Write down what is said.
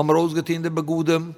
haben wir ausgetein der Begudem,